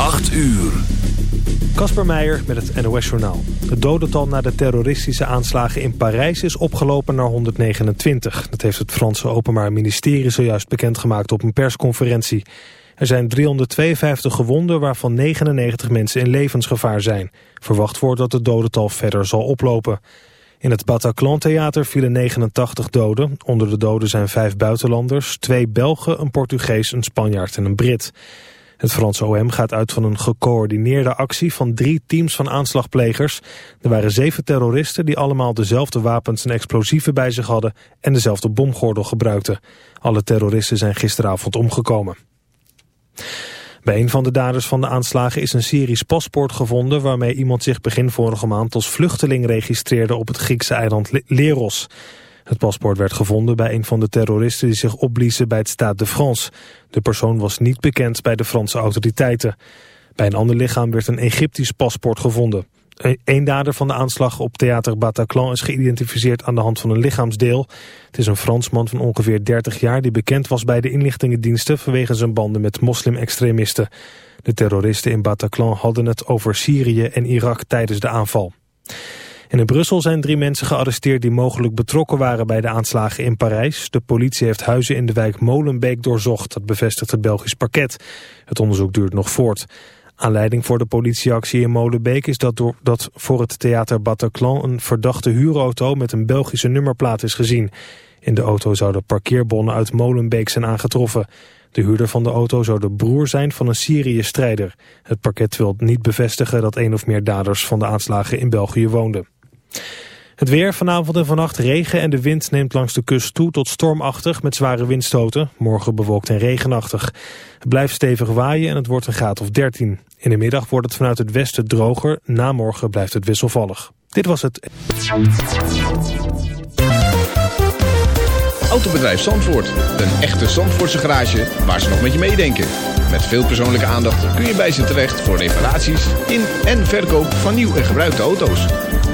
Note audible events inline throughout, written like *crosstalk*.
8 uur. Kasper Meijer met het NOS-journaal. Het dodental na de terroristische aanslagen in Parijs is opgelopen naar 129. Dat heeft het Franse Openbaar Ministerie zojuist bekendgemaakt op een persconferentie. Er zijn 352 gewonden, waarvan 99 mensen in levensgevaar zijn. Verwacht wordt dat het dodental verder zal oplopen. In het Bataclan-theater vielen 89 doden. Onder de doden zijn vijf buitenlanders, twee Belgen, een Portugees, een Spanjaard en een Brit. Het Franse OM gaat uit van een gecoördineerde actie van drie teams van aanslagplegers. Er waren zeven terroristen die allemaal dezelfde wapens en explosieven bij zich hadden en dezelfde bomgordel gebruikten. Alle terroristen zijn gisteravond omgekomen. Bij een van de daders van de aanslagen is een Syrisch paspoort gevonden... waarmee iemand zich begin vorige maand als vluchteling registreerde op het Griekse eiland Leros. Het paspoort werd gevonden bij een van de terroristen die zich opbliezen bij het Stade de France. De persoon was niet bekend bij de Franse autoriteiten. Bij een ander lichaam werd een Egyptisch paspoort gevonden. Een dader van de aanslag op theater Bataclan is geïdentificeerd aan de hand van een lichaamsdeel. Het is een Fransman van ongeveer 30 jaar die bekend was bij de inlichtingendiensten vanwege zijn banden met moslim-extremisten. De terroristen in Bataclan hadden het over Syrië en Irak tijdens de aanval. In Brussel zijn drie mensen gearresteerd die mogelijk betrokken waren bij de aanslagen in Parijs. De politie heeft huizen in de wijk Molenbeek doorzocht, dat bevestigt het Belgisch parket. Het onderzoek duurt nog voort. Aanleiding voor de politieactie in Molenbeek is dat, dat voor het theater Bataclan een verdachte huurauto met een Belgische nummerplaat is gezien. In de auto zouden parkeerbonnen uit Molenbeek zijn aangetroffen. De huurder van de auto zou de broer zijn van een Syrië-strijder. Het parket wil niet bevestigen dat een of meer daders van de aanslagen in België woonden. Het weer vanavond en vannacht regen en de wind neemt langs de kust toe tot stormachtig met zware windstoten. Morgen bewolkt en regenachtig. Het blijft stevig waaien en het wordt een graad of 13. In de middag wordt het vanuit het westen droger. Na morgen blijft het wisselvallig. Dit was het. Autobedrijf Zandvoort. Een echte Zandvoortse garage waar ze nog met je meedenken. Met veel persoonlijke aandacht kun je bij ze terecht voor reparaties in en verkoop van nieuw en gebruikte auto's.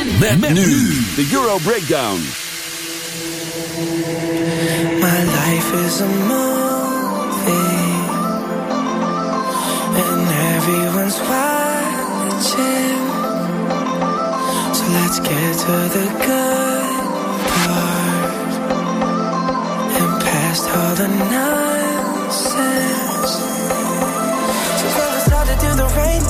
Met, nu de Euro Breakdown. My life is a movie, and everyone's watching. So let's get to the good part, and past all the nonsense. So focus hard to do the right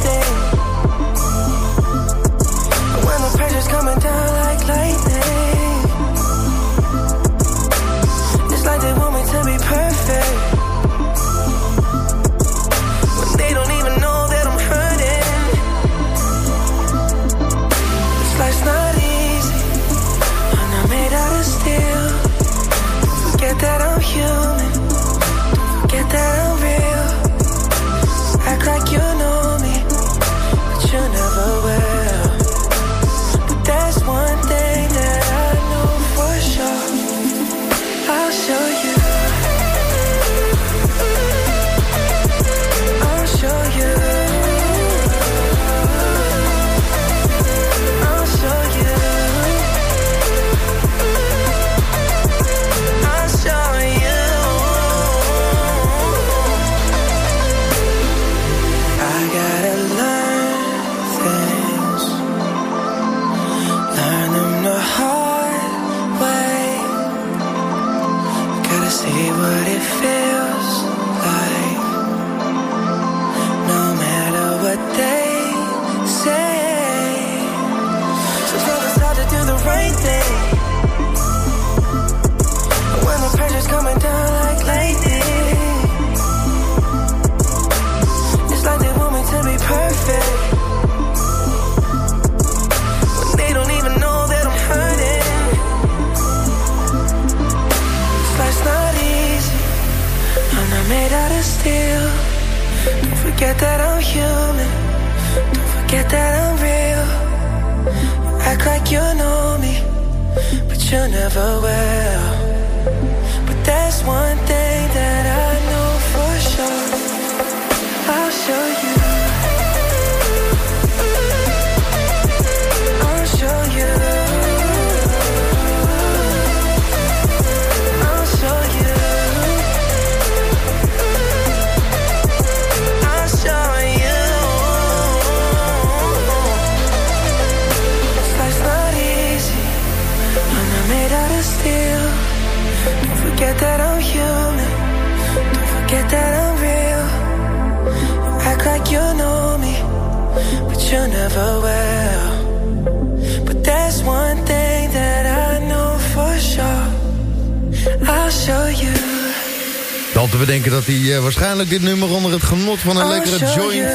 Dan te bedenken dat hij eh, waarschijnlijk dit nummer onder het genot van een I'll lekkere joint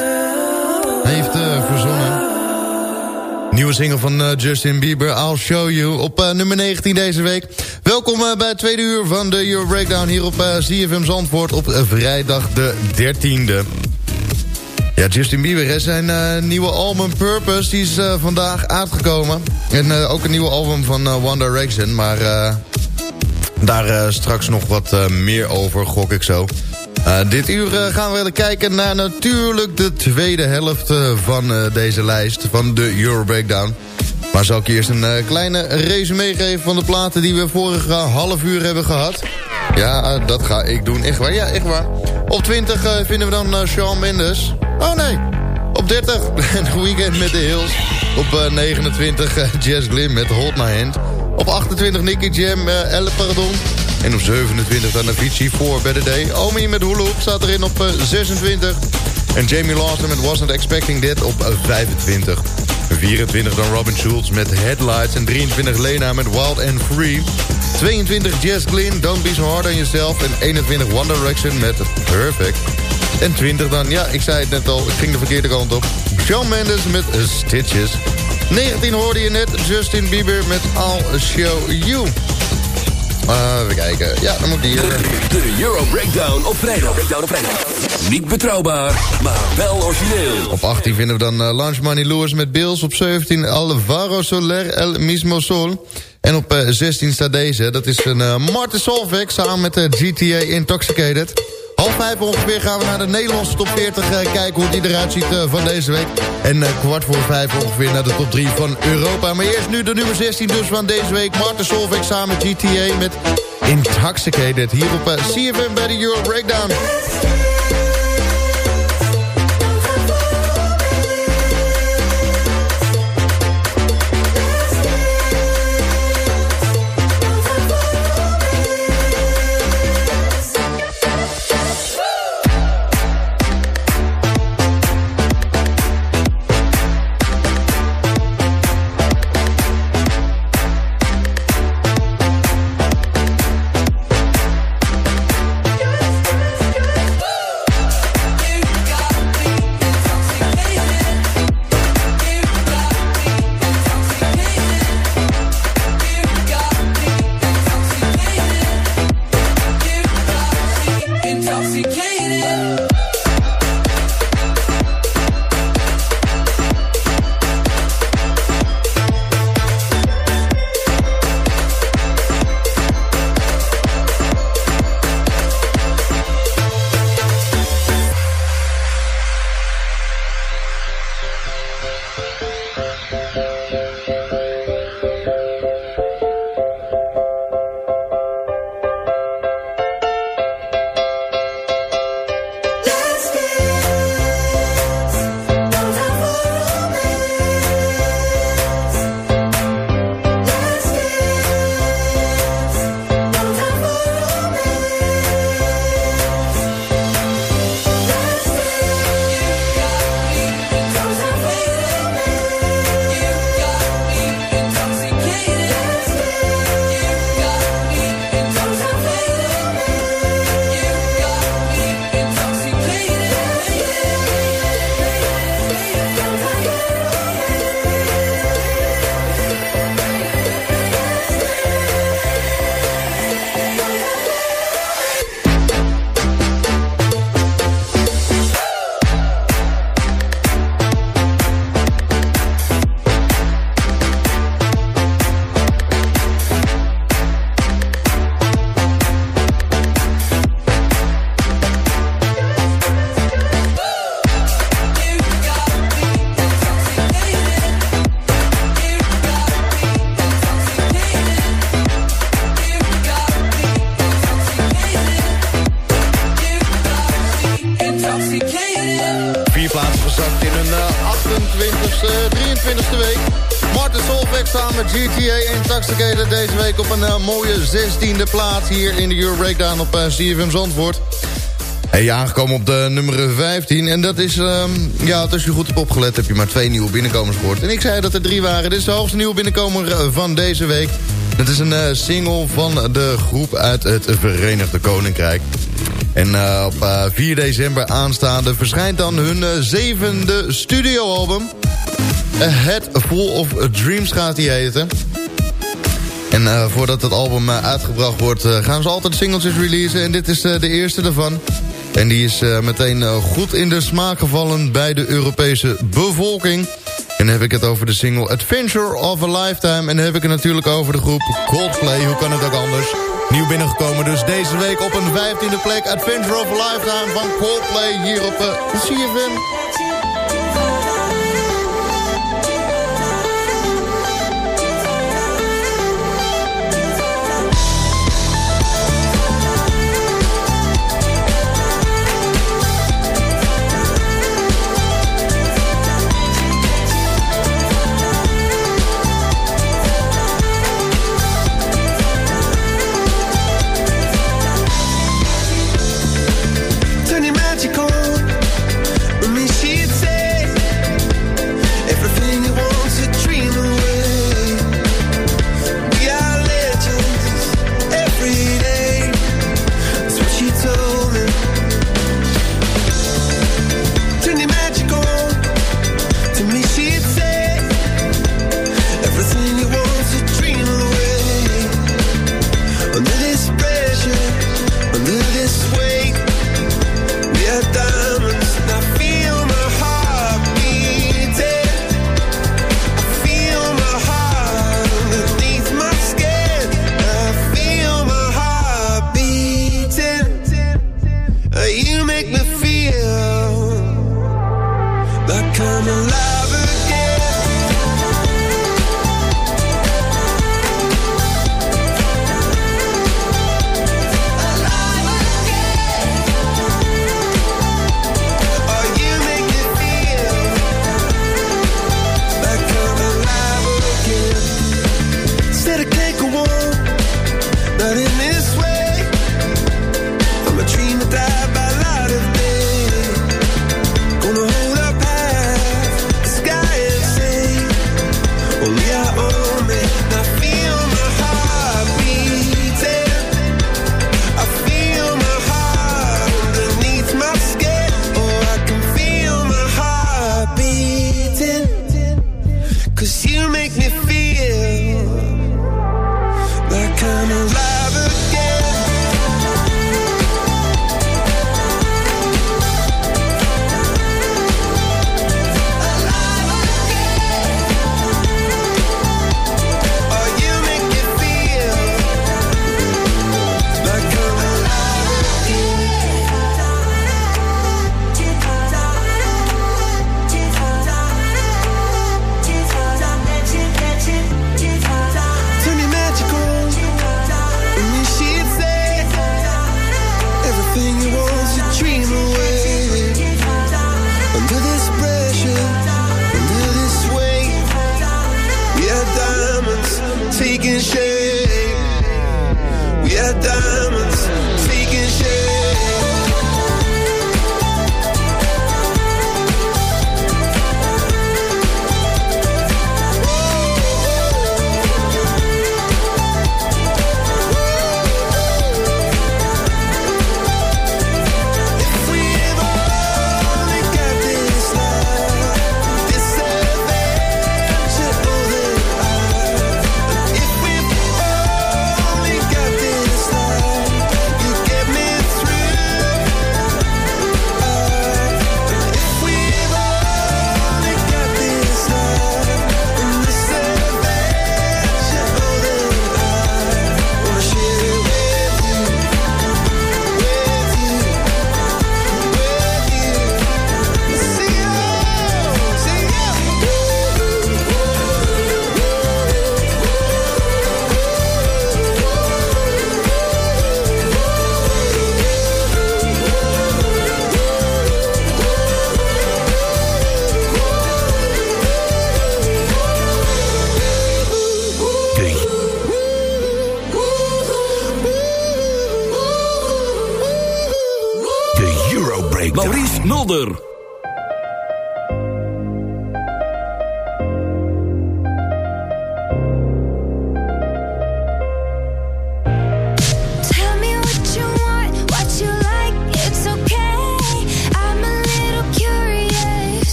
heeft eh, verzonnen. Nieuwe single van eh, Justin Bieber, I'll Show You, op nummer 19 deze week. Welkom bij het tweede uur van de Euro Breakdown hier op CFM Zandvoort op vrijdag de 13e. Ja, Justin Bieber, hè, zijn nieuwe album Purpose, die is vandaag uitgekomen. En ook een nieuwe album van One Direction, maar daar eh, straks nog wat eh, meer over, gok ik zo. Eh, dit uur gaan we kijken naar natuurlijk de tweede helft van deze lijst, van de Euro Breakdown. Maar zal ik eerst een kleine resume geven van de platen die we vorige half uur hebben gehad. Ja, dat ga ik doen, echt waar, ja, echt waar. Op 20 eh, vinden we dan Shawn Mendes. Oh nee, op 30 The *laughs* Weekend met The Hills. Op eh, 29 eh, Jazz Glim met Hold My Hand. Op 28 Nicky Jam, uh, Elle Pardon. En op 27 dan Avicii voor Better Day. Omi met Hula staat erin op eh, 26. En Jamie Lawson met Wasn't Expecting That op eh, 25. 24 dan Robin Schulz met Headlights. En 23 Lena met Wild and Free. 22 Jess Glynn, Don't Be So Hard On Yourself. En 21 One Direction met Perfect. En 20 dan, ja, ik zei het net al, ik ging de verkeerde kant op. Shawn Mendes met eh, Stitches. 19 hoorde je net Justin Bieber met I'll Show You. Uh, even kijken. Ja, dan moet die... eh, De Euro Breakdown op vrijdag. Breakdown op vrijdag. Niet betrouwbaar, maar wel origineel. Op 18 vinden we dan uh, Lunch Money Lewis met Bills. Op 17 Alvaro Soler El Mismo Sol. En op eh, 16 staat deze. Dat is een Martin Solveig samen met de GTA Intoxicated. Half vijf ongeveer gaan we naar de Nederlandse top 40 eh, kijken hoe die eruit ziet eh, van deze week. En eh, kwart voor vijf ongeveer naar de top 3 van Europa. Maar eerst nu de nummer 16 dus van deze week. Martin Solveig samen GTA met Intoxicated. Hier op CFM bij de Euro Breakdown. Een uh, mooie 16e plaats hier in de Euro Breakdown op uh, CFM Zandvoort. Hey, aangekomen op de nummer 15. En dat is, um, ja, als je goed hebt opgelet, heb je maar twee nieuwe binnenkomers gehoord. En ik zei dat er drie waren. Dit is de hoogste nieuwe binnenkomer van deze week. Dat is een single van de groep uit het Verenigde Koninkrijk. En op uh, 4 december aanstaande verschijnt dan hun zevende studioalbum. A Head Full of Dreams gaat die heten. En voordat het album uitgebracht wordt gaan ze altijd singeltjes releasen. En dit is de eerste daarvan. En die is meteen goed in de smaak gevallen bij de Europese bevolking. En dan heb ik het over de single Adventure of a Lifetime. En dan heb ik het natuurlijk over de groep Coldplay. Hoe kan het ook anders? Nieuw binnengekomen dus deze week op een 15e plek. Adventure of a Lifetime van Coldplay hier op CFM.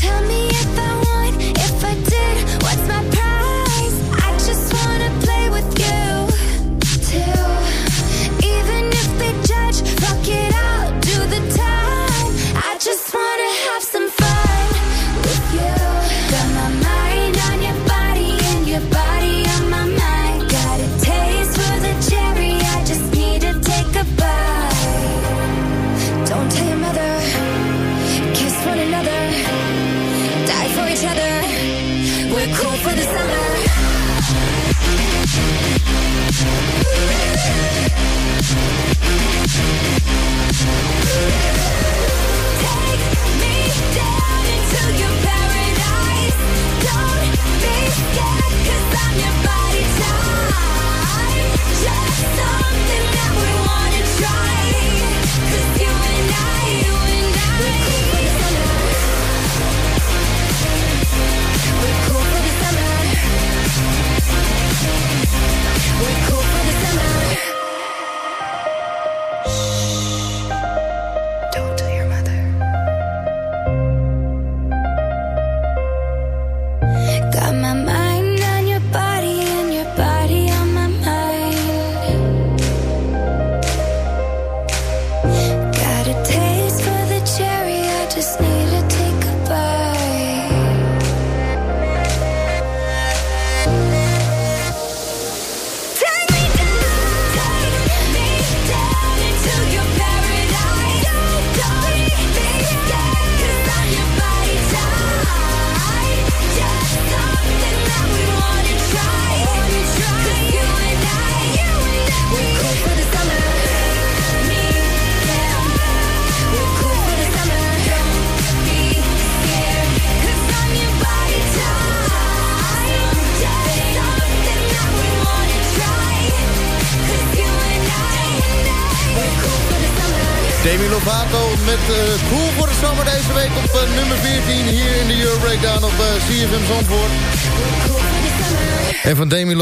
Tell me if I Take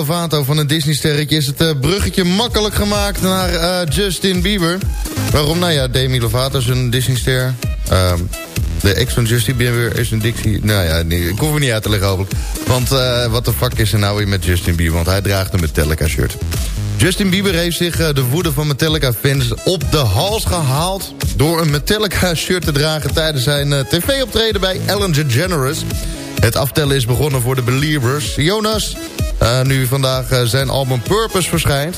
Lovato, van een Disney-sterretje, is het eh, bruggetje makkelijk gemaakt naar eh, Justin Bieber. Waarom? Nou ja, Demi Lovato is een Disney-ster. Ehm, de ex van Justin Bieber is een Dixie... Nou ja, nee, ik hoef het niet uit te leggen hopelijk. Want eh, wat de fuck is er nou weer met Justin Bieber? Want hij draagt een Metallica-shirt. Justin Bieber heeft zich de woede van Metallica-fans op de hals gehaald... door een Metallica-shirt te dragen tijdens zijn tv-optreden bij Ellen DeGeneres. Het aftellen is begonnen voor de Believers. Jonas, eh, nu vandaag eh, zijn album Purpose verschijnt...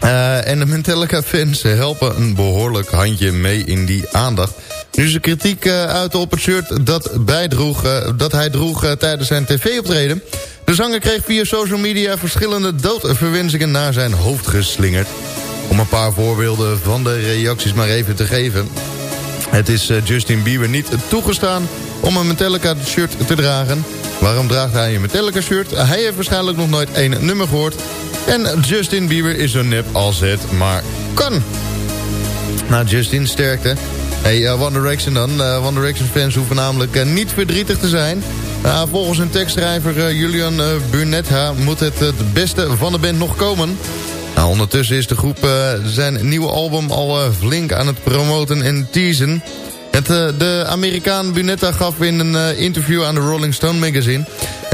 Eh, en de Metallica-fans helpen een behoorlijk handje mee in die aandacht. Nu de kritiek uit op het shirt dat, bijdroeg, dat hij droeg tijdens zijn tv-optreden. De zanger kreeg via social media verschillende doodverwensingen naar zijn hoofd geslingerd. Om een paar voorbeelden van de reacties maar even te geven. Het is Justin Bieber niet toegestaan om een Metallica-shirt te dragen. Waarom draagt hij een Metallica-shirt? Hij heeft waarschijnlijk nog nooit één nummer gehoord. En Justin Bieber is zo nep als het maar kan. Nou, Justin, sterkte. Hey, uh, One Direction dan. Uh, One fans hoeven namelijk niet verdrietig te zijn. volgens hun tekstschrijver Julian Burnetta moet het het beste van de band nog komen. Nou, ondertussen is de groep zijn nieuwe album al flink aan het promoten en teasen. Het, de Amerikaan Bunetta gaf in een interview aan de Rolling Stone magazine...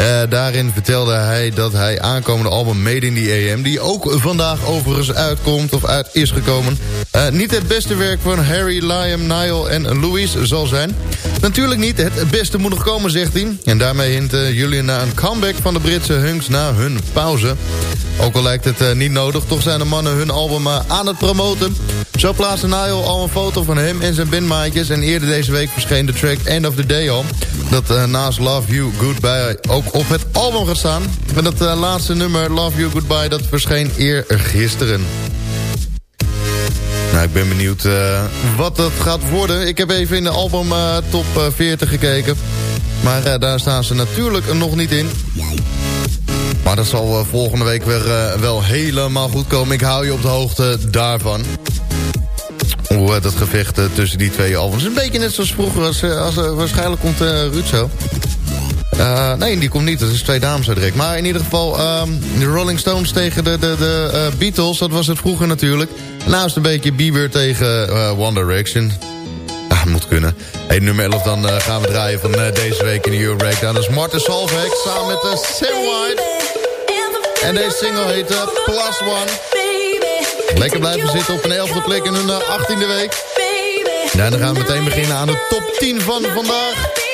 Eh, daarin vertelde hij dat hij aankomende album Made in the AM... die ook vandaag overigens uitkomt of uit is gekomen... eh, niet het beste werk van Harry, Liam, Niall en Louise zal zijn. Natuurlijk niet, het beste moet nog komen, zegt hij. En daarmee hint uh, Julian naar een comeback van de Britse Hunks na hun pauze. Ook al lijkt het niet nodig, toch zijn de mannen hun album aan het promoten. Zo plaatste Niall al een foto van hem en zijn bandmaatjes... en eerder deze week verscheen de track End of the Day al... dat naast Love You Goodbye ook op het album gaat staan. En dat laatste nummer, Love You Goodbye, dat verscheen eergisteren. Nou, ik ben benieuwd uh, wat dat gaat worden. Ik heb even in de album uh, top 40 gekeken. Maar uh, daar staan ze natuurlijk nog niet in. Maar dat zal volgende week weer wel helemaal goed komen. Ik hou je op de hoogte daarvan. Hoe dat gevecht tussen die twee albums. Een beetje net zoals vroeger. Als, als, waarschijnlijk komt Ruud zo. Uh, nee, die komt niet. Dat is twee dames direct. Maar in ieder geval, um, de Rolling Stones tegen de, de, de uh, Beatles. Dat was het vroeger natuurlijk. Naast een beetje Bieber tegen uh, One Direction. Ah, moet kunnen. Hey, nummer 11 dan gaan we draaien van deze week in de Euro Breakdown. Dat is Martin Solveig samen met uh, Sam White. En deze single heet Plus One. Lekker blijven zitten op een 11e plek in hun 18e week. Ja, dan gaan we meteen beginnen aan de top 10 van vandaag.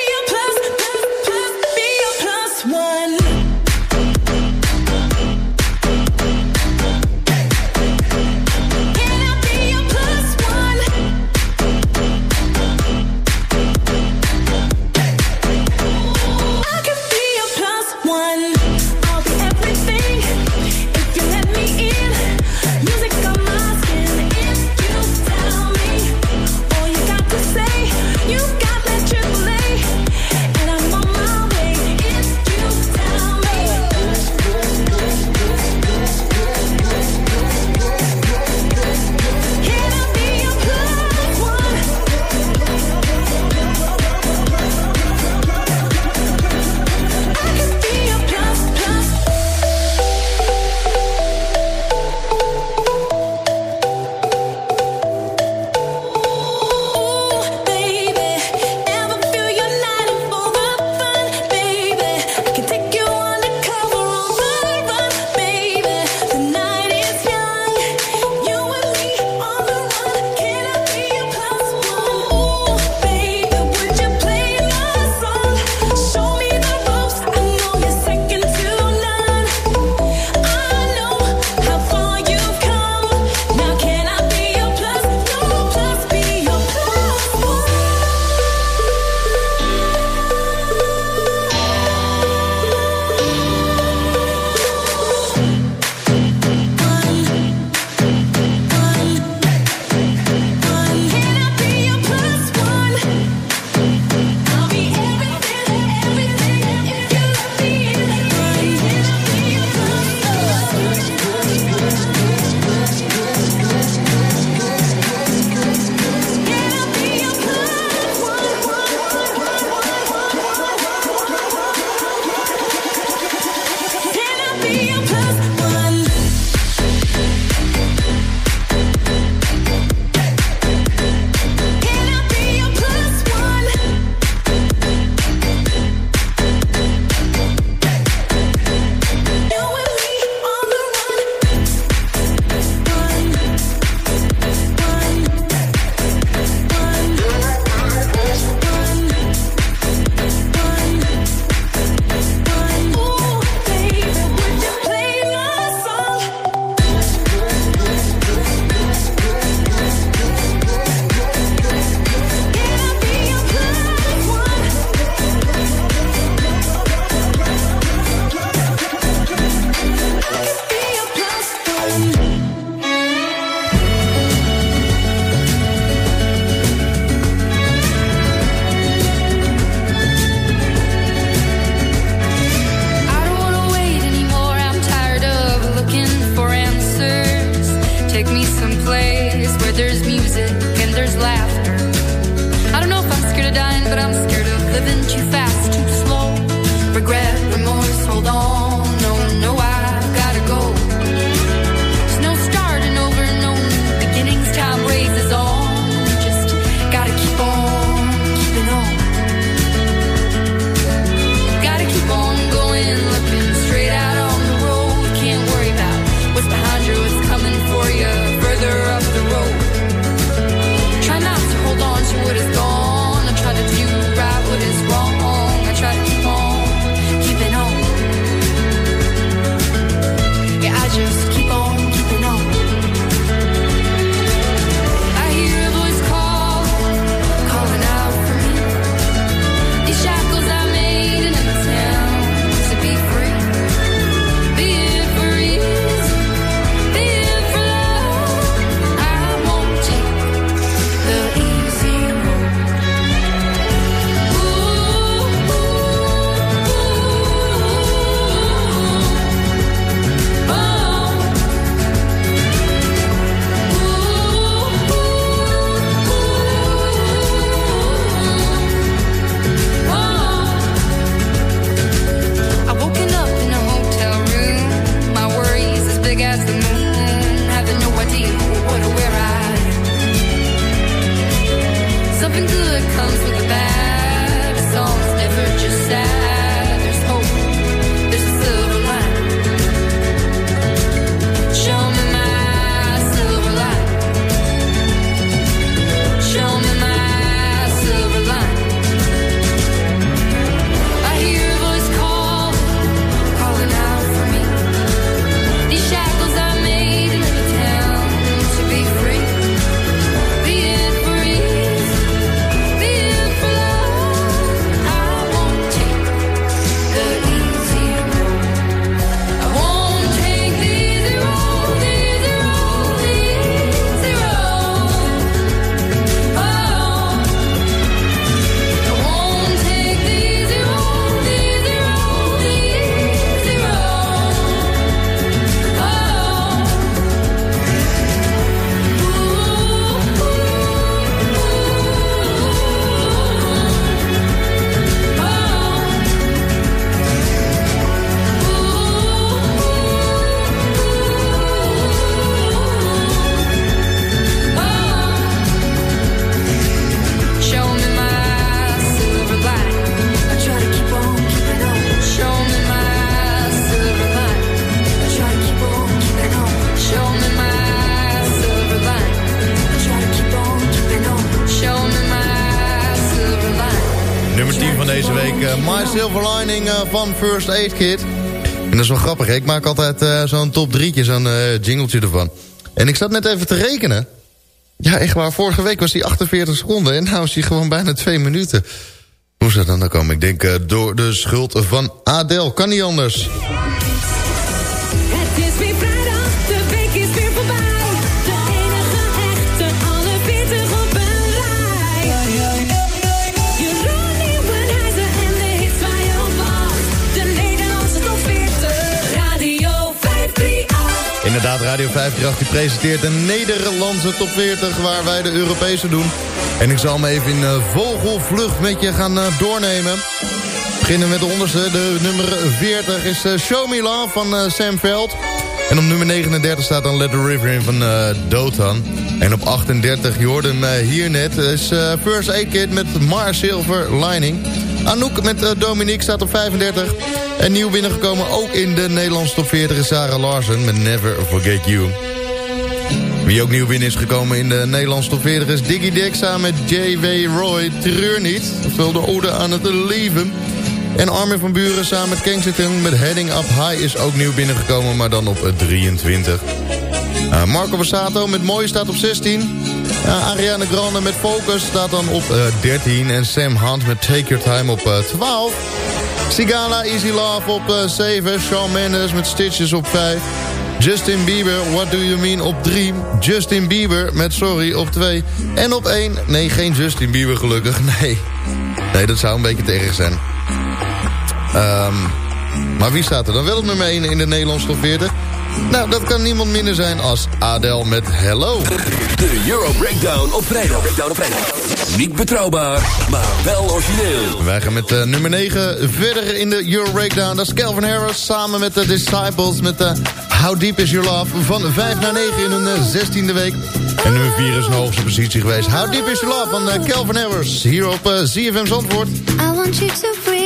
Van First Aid Kit. En dat is wel grappig, ik maak altijd eh, zo'n top drietje, zo'n eh, jingletje ervan. En ik zat net even te rekenen. Ja, echt waar, vorige week was hij 48 seconden en nou is hij gewoon bijna 2 minuten. Hoe is dat dan komen? Ik denk eh, door de schuld van Adel, kan niet anders. Het is weer vrijdag, Inderdaad, Radio 538 die presenteert een Nederlandse top 40... waar wij de Europese doen. En ik zal hem even in eh, vogelvlucht met je gaan eh, doornemen. We beginnen met de onderste. De nummer 40 is eh, Show Me Love van Sam Veld. En op nummer 39 staat dan Let the River in van Dotan. En op 38, je hoorde hier net, is First Aid Kit met Mar Silver Lining. Anouk met eh, Dominique staat op 35. En nieuw binnengekomen ook in de Nederlandse top 40 is Sarah Larsen met Never Forget You. Wie ook nieuw binnen is gekomen in de Nederlandse top 40 is Diggy Dick samen met J.W. Roy. Treur niet, oftewel de ode aan het leven. En Armin van Buren samen met Kensington met Heading Up High is ook nieuw binnengekomen, maar dan op eh, 23. Uh, Marco Bassato met Mooi staat op 16. Uh, Ariana Grande met Focus staat dan op eh, 13. En Sam Hunt met Take Your Time op eh, 12. Sigala Easy Love op eh, 7. Shawn Mendes met Stitches op 5. Justin Bieber, What Do You Mean op 3. Justin Bieber met Sorry op 2. En op 1, nee geen Justin Bieber gelukkig, *laughs* nee. Nee, dat zou een beetje tegen zijn. Ehm, maar wie staat er dan wel op nummer 1 in de Nederlandse top 40? Nou, dat kan niemand minder zijn als Adele met Hello. De Euro Breakdown op vrijdag. Breakdown op vrijdag. Niet betrouwbaar, maar wel origineel. Wij gaan met eh, nummer 9 verder in de Euro Breakdown. Dat is Calvin Harris samen met de Disciples met de How Deep Is Your Love. Van 5 naar 9 in hun eh, 16e week. En nummer 4 is een hoogste positie geweest. How Deep Is Your Love van eh, Calvin Harris. Hier op eh, ZFM Zandvoort. I want you to breathe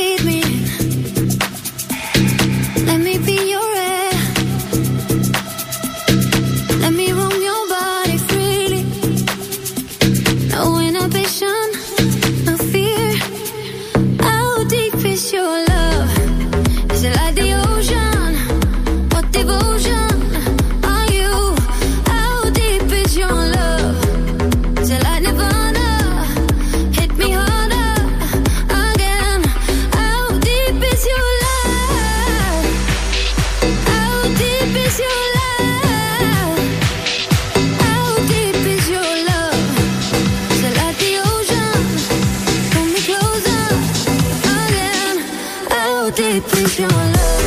deep into your love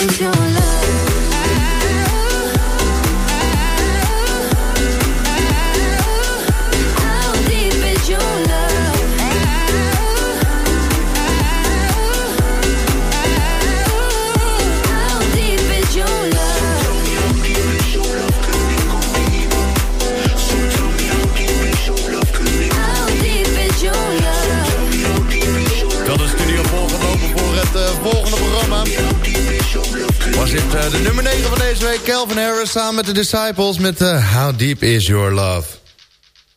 deep is your love? De nummer 9 van deze week. Calvin Harris samen met de Disciples met eh, How Deep Is Your Love.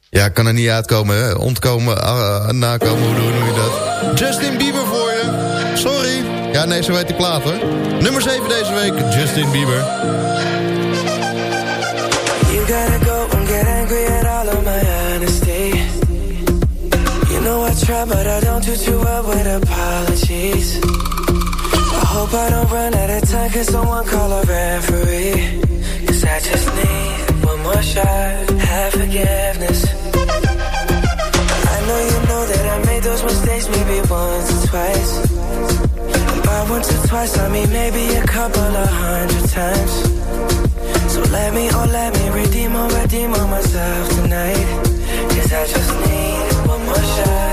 Ja, kan er niet uitkomen, hè. ontkomen, ah, nakomen, hoe noem je dat? Justin Bieber voor je. Sorry. Ja, nee, zo heet die plaat, hoor. Nummer 7 deze week, Justin Bieber. You gotta go and get angry at all of my honesty. You know I try, but I don't do too well with apologies. Hope I don't run out of time, cause someone call a referee. Cause I just need one more shot, have forgiveness. I know you know that I made those mistakes maybe once or twice. And by once or twice, I mean maybe a couple of hundred times. So let me, oh let me redeem or redeem on myself tonight Cause I just need one more shot,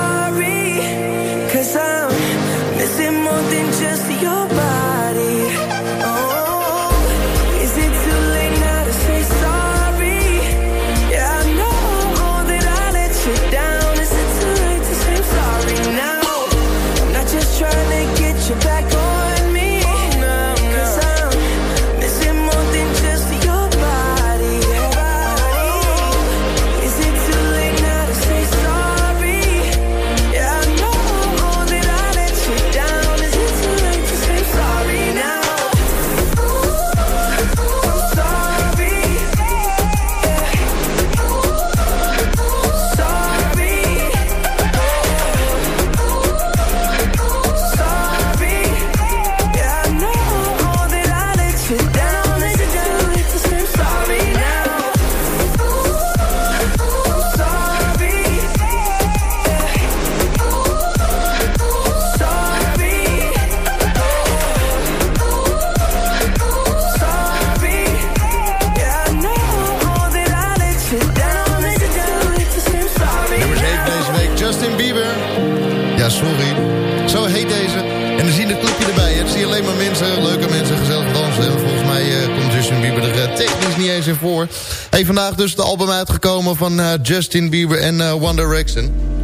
Sorry. Zo heet deze. En dan zie je het clipje erbij. Het zie je alleen maar mensen, leuke mensen, gezellig dansen. En volgens mij eh, komt Justin Bieber er eh, technisch niet eens in voor. Hey, vandaag dus het album uitgekomen van eh, Justin Bieber en eh, One.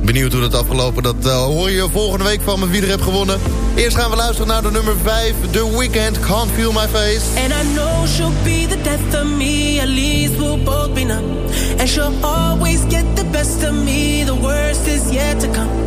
Benieuwd hoe dat afgelopen, dat hoor je volgende week van me wie er heeft gewonnen. Eerst gaan we luisteren naar de nummer 5, The Weeknd, Can't Feel My Face. And I know she'll be the death of me, at least we'll both be numb. And she'll always get the best of me, the worst is yet to come.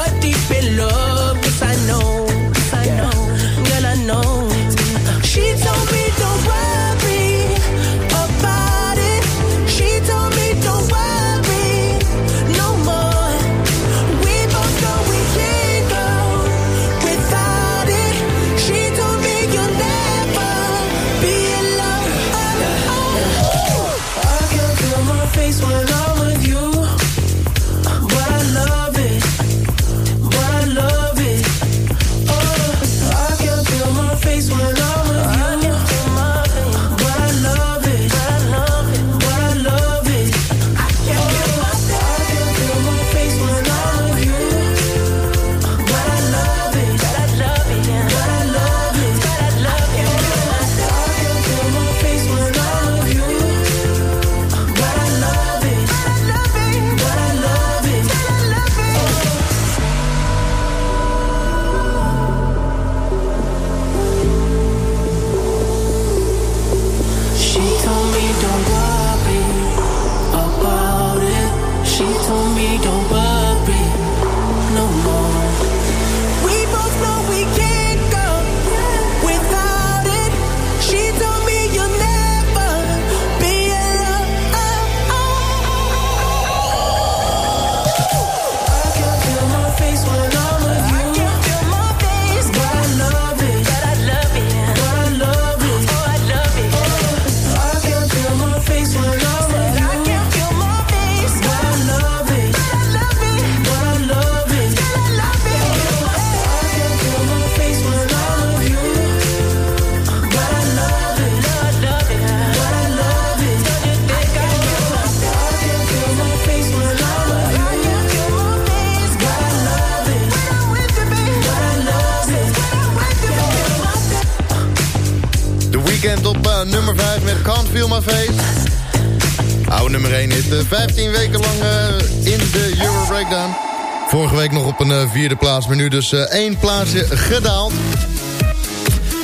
vierde plaats, maar nu dus eh, één plaatsje gedaald.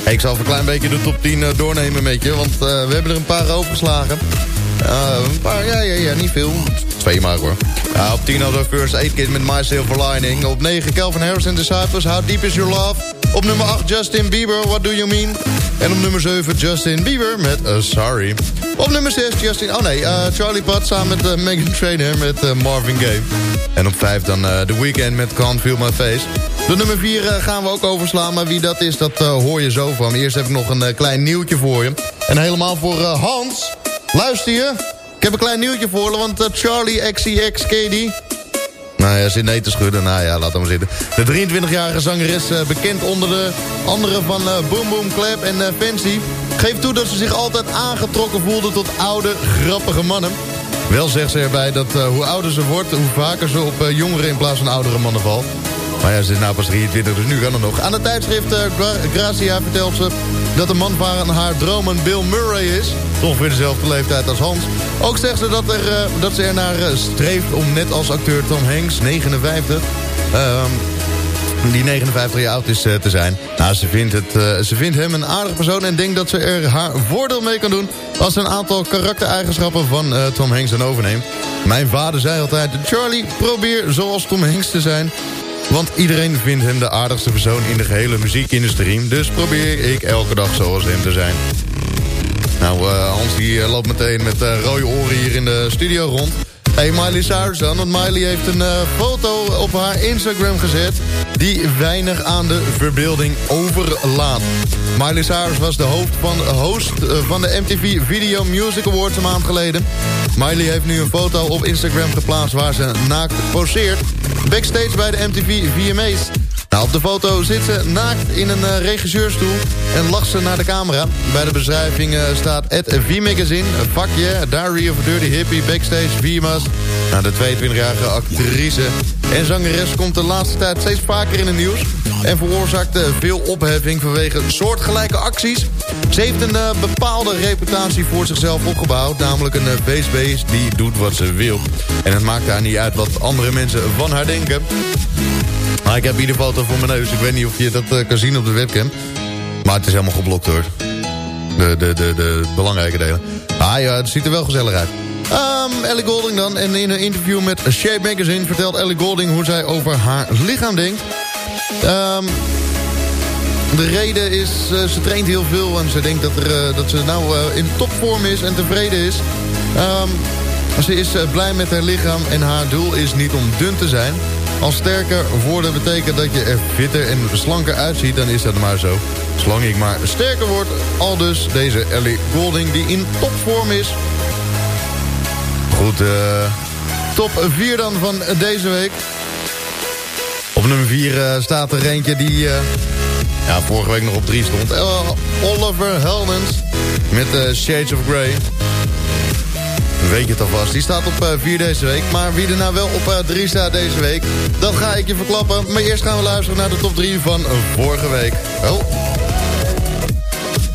Ik zal even een klein beetje de top 10 eh, doornemen met je, want eh, we hebben er een paar overgeslagen. Een paar, ja, ja, ja, niet veel. Twee maar hoor. Op 10 hadden we First Aid Kit met My Silver Lining. Op 9 Calvin Harris and Disciples, How Deep Is Your Love. Op nummer 8 Justin Bieber, What Do You Mean? En op nummer 7 Justin Bieber met uh, Sorry. Op nummer 6 Justin... Oh nee, uh, Charlie Puth samen met uh, Megan Trainor met Marvin Gaye. En op 5 dan The Weeknd met Can't Feel My Face. De nummer 4 uh, gaan we ook overslaan, maar wie dat is, dat hoor je zo van. Eerst heb ik nog een klein nieuwtje voor je. En helemaal voor Hans. Luister je? Ik heb een klein nieuwtje voor je, want Charlie XCX nou ja, zit nee te schudden. Nou ja, laat hem zitten. De 23-jarige zangeres, uh, bekend onder de andere van uh, Boom Boom Clap en uh, Fancy... geeft toe dat ze zich altijd aangetrokken voelde tot oude, grappige mannen. Wel zegt ze erbij dat hoe ouder ze wordt... hoe vaker ze op jongere in plaats van oudere mannen valt. Maar ja, ze is nou pas 23, dus nu kan het nog. Aan het tijdschrift uh, Gracia vertelt ze dat de man van haar dromen Bill Murray is. Ongeveer dezelfde leeftijd als Hans. Ook zegt ze dat, er, uh, dat ze ernaar uh, streeft om net als acteur Tom Hanks, 59... die 59 jaar oud is te zijn. Nou, ze vindt, het, ze vindt hem een aardige persoon en denkt dat ze er haar voordeel mee kan doen... als ze een aantal karaktereigenschappen van Tom Hanks dan overneemt. Mijn vader zei altijd, Charlie, probeer zoals Tom Hanks te zijn... Want iedereen vindt hem de aardigste persoon in de gehele muziekindustrie. Dus probeer ik elke dag zoals hem te zijn. Nou, uh, Hans die loopt meteen met uh, rode oren hier in de studio rond. Hey, Miley Cyrus dan, want Miley heeft een uh, foto op haar Instagram gezet... die weinig aan de verbeelding overlaat. Miley Cyrus was de hoofd van, host van de MTV Video Music Awards een maand geleden. Miley heeft nu een foto op Instagram geplaatst waar ze naakt poseert... backstage bij de MTV VMA's. Nou, op de foto zit ze naakt in een uh, regisseurstoel en lacht ze naar de camera. Bij de beschrijving uh, staat het V-magazine, vakje, Diary of a Dirty Hippie, Backstage, VMA's. Nou, de 22-jarige actrice en zangeres komt de laatste tijd steeds vaker in het nieuws... en veroorzaakt uh, veel opheffing vanwege soortgelijke acties. Ze heeft een bepaalde reputatie voor zichzelf opgebouwd... namelijk een facebase die doet wat ze wil. En het maakt haar niet uit wat andere mensen van haar denken. Maar ik heb hier de foto voor mijn neus. Ik weet niet of je dat uh, kan zien op de webcam. Maar het is helemaal geblokt hoor. De, de, de, de belangrijke delen. Ah ja, het ziet er wel gezellig uit. Um, Ellie Golding dan. En in een interview met Shape Magazine vertelt Ellie Golding hoe zij over haar lichaam denkt. Um, de reden is, uh, ze traint heel veel en ze denkt dat, er, uh, dat ze nou in topvorm is en tevreden is. Um, ze is blij met haar lichaam en haar doel is niet om dun te zijn. Als sterker worden betekent dat je er fitter en slanker uitziet, dan is dat maar zo. Zolang ik maar sterker word, al dus deze Ellie Golding die in topvorm is. Goed, uh, top 4 dan van deze week. Op nummer 4 uh, staat er eentje die uh, ja, vorige week nog op 3 stond. Oliver Helmans met Shades of Grey. Weet je het alvast. Die staat op 4 uh, deze week. Maar wie er nou wel op 3 uh, staat deze week, dat ga ik je verklappen. Maar eerst gaan we luisteren naar de top 3 van vorige week. Oh.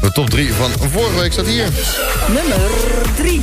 De top 3 van vorige week staat hier. Nummer 3.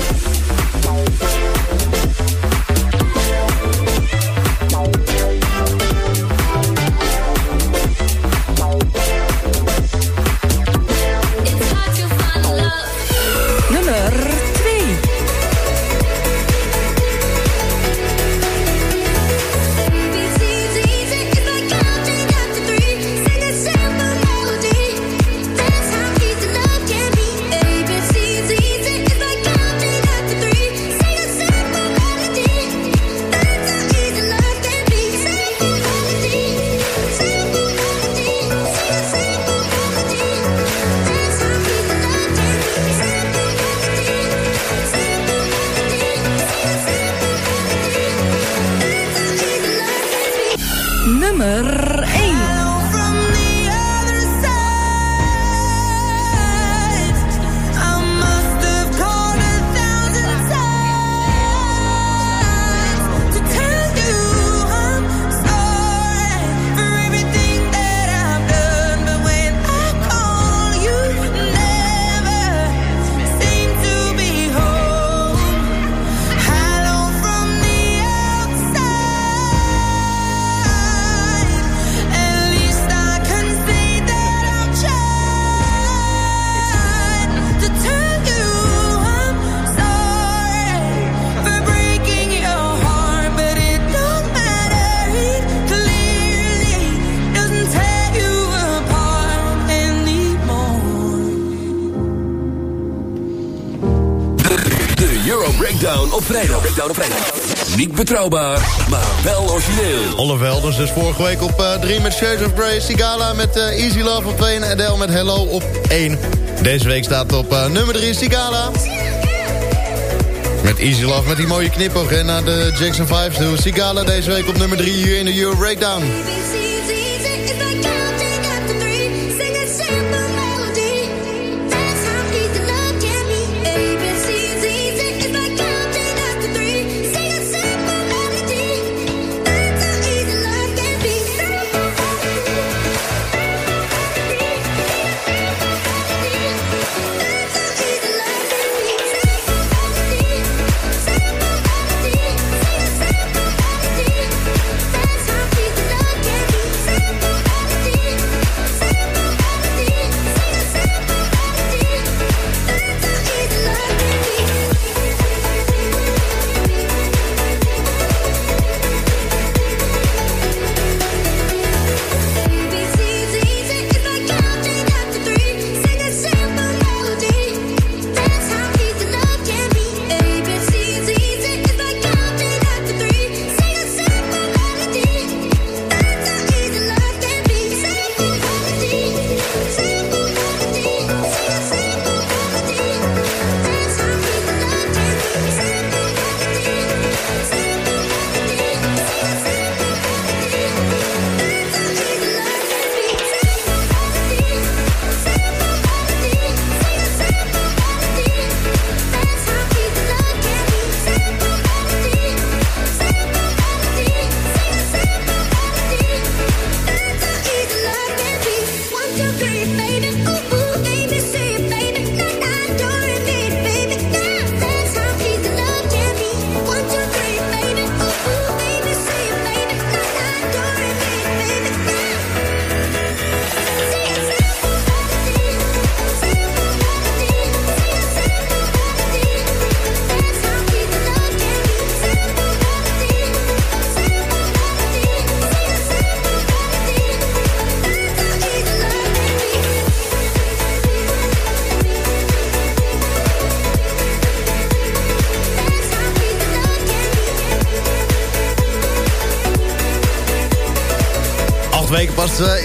Niet betrouwbaar, maar wel origineel. Oliver Helders dus vorige week op 3 met Shades of Grey. Sigala met eh, Easy Love op 2 en Adele met Hello op 1. Deze week staat op eh, nummer 3 Sigala. Met Easy Love met die mooie knipoog en naar de Jackson 5 toe. Sigala deze week op nummer 3 hier in de Euro Breakdown.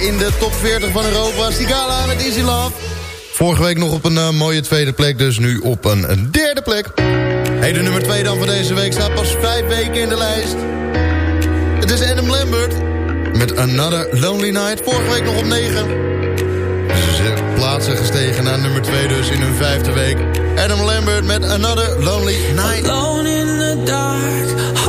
In de top 40 van Europa. Sigala met Easy Love. Vorige week nog op een eh, mooie tweede plek, dus nu op een, derde plek. Hey, de nummer 2 dan van deze week staat pas vijf weken in de lijst. Het is Adam Lambert met Another Lonely Night. Vorige week nog op 9. Ze plaatsen gestegen naar nummer 2 dus in hun vijfde week. Adam Lambert met Another Lonely Night. Alone in the dark,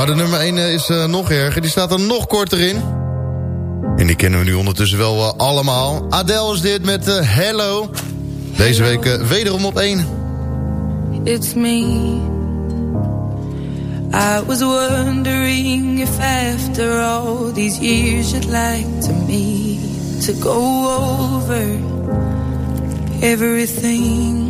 Maar de nummer 1 is eh, nog erger. Die staat er nog korter in. En die kennen we nu ondertussen wel eh, allemaal. Adele is dit met eh, Hello. Deze week eh, wederom op 1. It's me. I was wondering if after all these years you'd like to me to go over everything.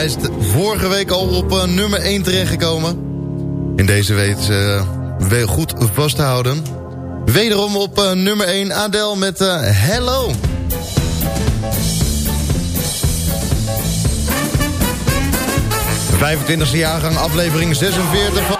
Lijst. Vorige week al op eh, nummer 1 terechtgekomen. In deze week uh, weer goed vast te houden. Wederom op eh, nummer 1 Adele met eh, Hello. De 25e jaargang, aflevering 46 van...